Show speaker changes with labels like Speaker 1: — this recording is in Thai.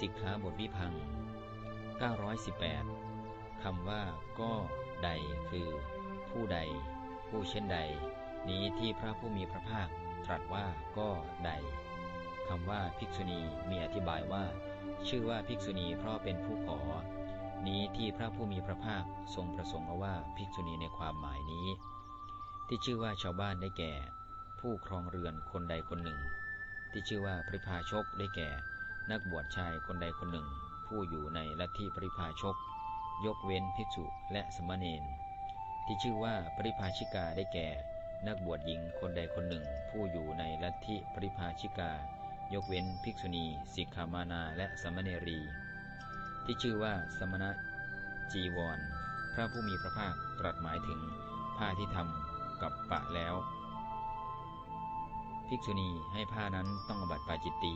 Speaker 1: สิกขาบทวิพัง 918 คำว่าก็ใดคือ ผู้ใด ผู้เช่นใด นี้ที่พระผู้มีพระภาคตรัสว่าก็ใดคำว่าภิกษุณีมีอธิบายว่า ชื่อว่าภิกษุณีเพราะเป็นผู้ขอ นี้ที่พระผู้มีพระภาคทรงประสงค์เอาว่าภิกษุณีในความหมายนี้ ที่ชื่อว่าชาวบ้านได้แก่ ผู้ครองเรือนคนใดคนหนึ่ง ที่ชื่อว่าพริพาชกได้แก่ นักบวชชายคนใดคนหนึ่ง ผู้อยู่ในลัทธิปริพาชก ยกเว้นภิกษุและสมณเณรที่ชื่อว่าปริพาชิกาได้แก่ นักบวชหญิงคนใดคนหนึ่ง ผู้อยู่ในลัทธิปริพาชิกา ยกเว้นภิกษุณี สิกขามานาและสมณเณรี ที่ชื่อว่าสมณะจีวร พระผู้มีพระภาคตรัสหมายถึงผ้าที่ทำกับปะแล้ว ภิกษุณีให้ผ้านั้นต้องอบัติปาจิตตี